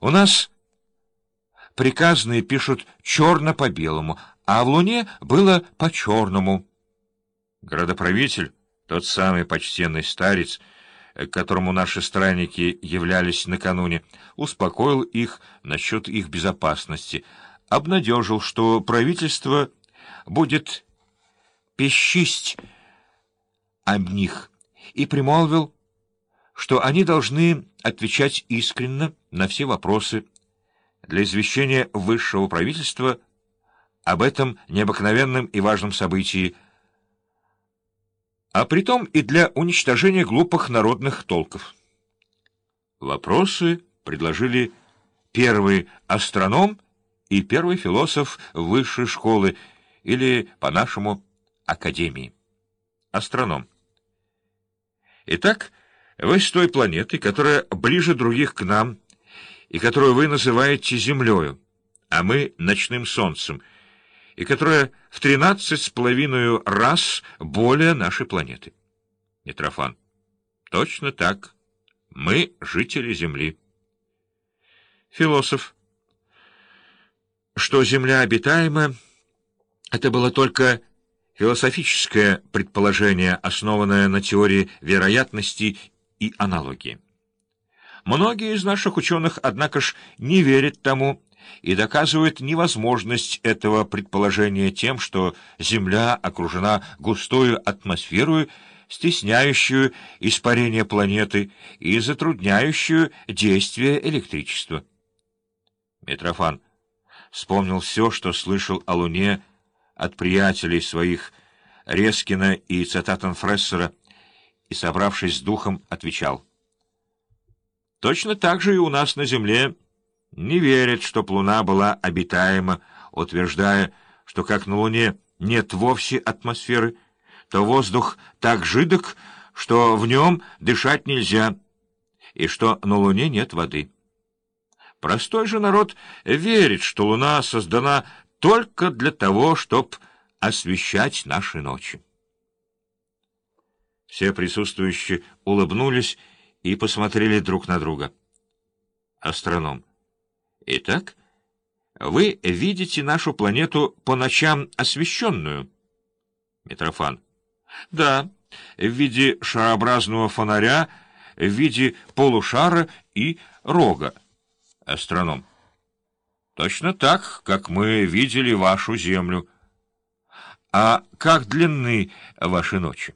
У нас приказные пишут черно по белому, а в Луне было по черному. Городоправитель, тот самый почтенный старец, которому наши странники являлись накануне, успокоил их насчет их безопасности, обнадежил, что правительство будет пещисть об них, и примолвил, что они должны отвечать искренно на все вопросы для извещения высшего правительства об этом необыкновенном и важном событии, а притом и для уничтожения глупых народных толков. Вопросы предложили первый астроном и первый философ высшей школы, или, по-нашему, академии. Астроном. Итак, вы с той планеты, которая ближе других к нам, и которую вы называете Землею, а мы — ночным солнцем, и которая в тринадцать с половиной раз более нашей планеты. Митрофан. Точно так. Мы — жители Земли. Философ. Что Земля обитаема, это было только философическое предположение, основанное на теории вероятности и аналогии. Многие из наших ученых, однако ж, не верят тому и доказывают невозможность этого предположения тем, что Земля окружена густою атмосферой, стесняющую испарение планеты и затрудняющую действие электричества. Митрофан вспомнил все, что слышал о Луне от приятелей своих Рескина и Цитатенфрессера, и, собравшись с духом, отвечал. Точно так же и у нас на Земле не верят, чтоб Луна была обитаема, утверждая, что как на Луне нет вовсе атмосферы, то воздух так жидок, что в нем дышать нельзя, и что на Луне нет воды. Простой же народ верит, что Луна создана только для того, чтобы освещать наши ночи. Все присутствующие улыбнулись и посмотрели друг на друга. Астроном. Итак, вы видите нашу планету по ночам освещенную? Митрофан. Да, в виде шарообразного фонаря, в виде полушара и рога. Астроном. Точно так, как мы видели вашу землю. А как длинны ваши ночи?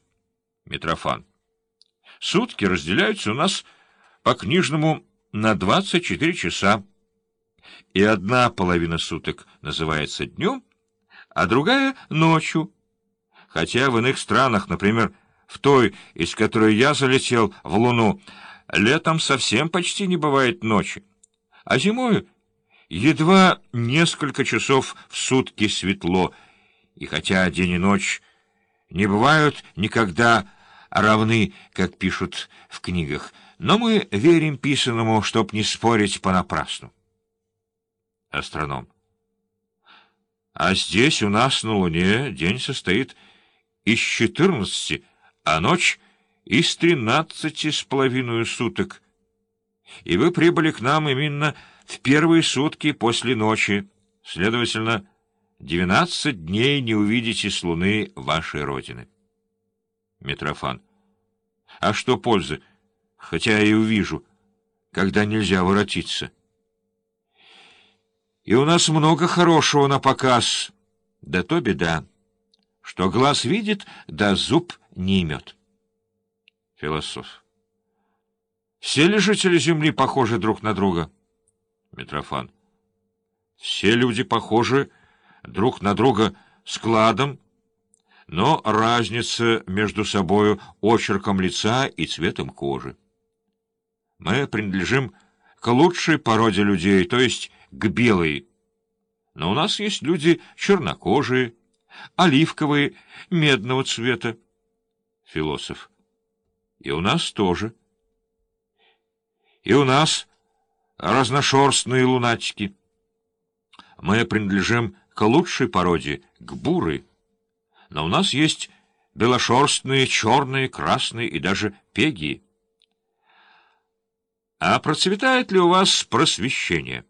Митрофан. Сутки разделяются у нас по-книжному на 24 часа. И одна половина суток называется днем, а другая — ночью. Хотя в иных странах, например, в той, из которой я залетел в Луну, летом совсем почти не бывает ночи, а зимой едва несколько часов в сутки светло, и хотя день и ночь не бывают никогда равны, как пишут в книгах, но мы верим писанному, чтоб не спорить понапрасну. Астроном. А здесь у нас на Луне день состоит из четырнадцати, а ночь — из тринадцати с половиной суток. И вы прибыли к нам именно в первые сутки после ночи, следовательно, двенадцать дней не увидите с Луны вашей Родины. Митрофан. А что пользы, хотя и увижу, когда нельзя воротиться? И у нас много хорошего на показ, да то беда, что глаз видит, да зуб не имет. Философ. Все ли жители Земли похожи друг на друга? Митрофан. Все люди похожи друг на друга складом, но разница между собою очерком лица и цветом кожи. Мы принадлежим к лучшей породе людей, то есть к белой. Но у нас есть люди чернокожие, оливковые, медного цвета. Философ. И у нас тоже. И у нас разношерстные лунатики. Мы принадлежим к лучшей породе, к бурой но у нас есть белошерстные, черные, красные и даже пегии. А процветает ли у вас просвещение?